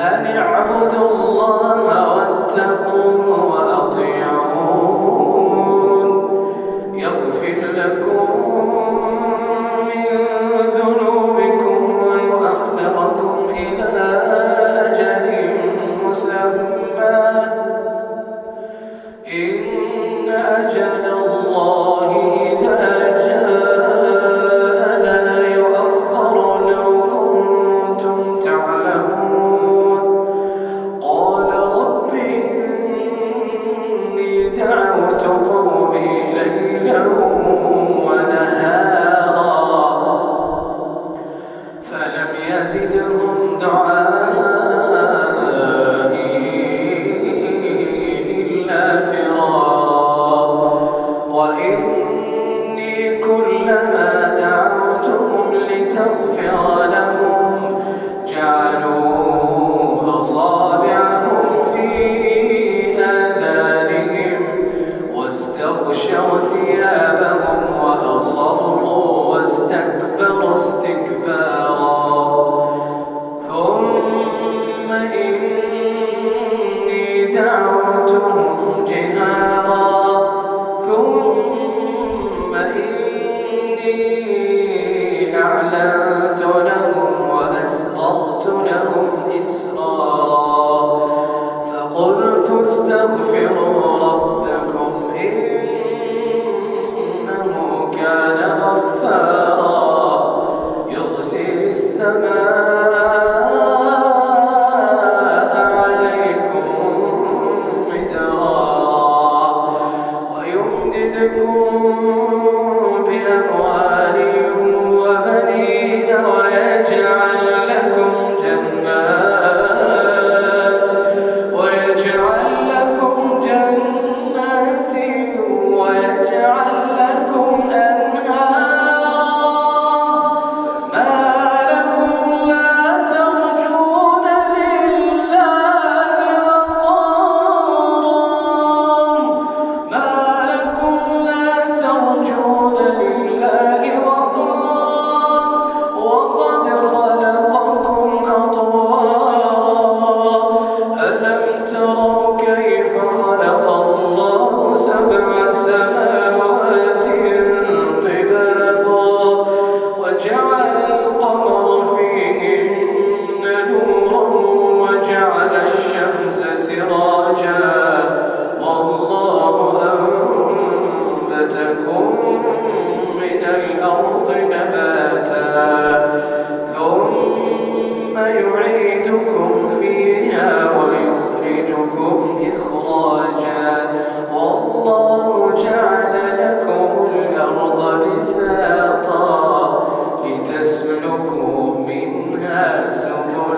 واتبعوا من لم يزده ماله